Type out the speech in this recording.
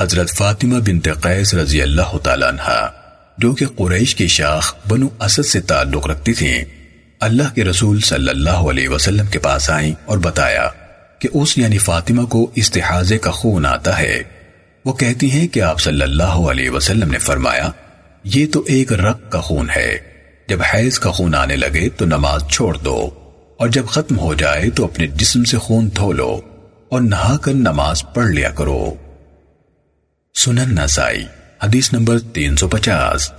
حضرت فاطمہ بنت قیس رضی اللہ تعالیٰ عنہ، جو کہ قریش کی شاخ بنو اسد سے تعلق رکھتی تھیں، اللہ کے رسول صلی اللہ علیہ وسلم کے پاس آئیں اور بتایا کہ اس یعنی فاطمہ کو استحاضے کا خون آتا ہے۔ وہ کہتی ہیں کہ آپ صلی اللہ علیہ وسلم نے فرمایا، یہ تو ایک رق کا خون ہے۔ جب حیض کا خون آنے لگے تو نماز چھوڑ دو، اور جب ختم ہو جائے تو اپنے جسم سے خون دھو لو، اور نہا کر نماز پڑھ لیا کرو۔ سنن نسائی حدیث نمبر تین سو پچاس۔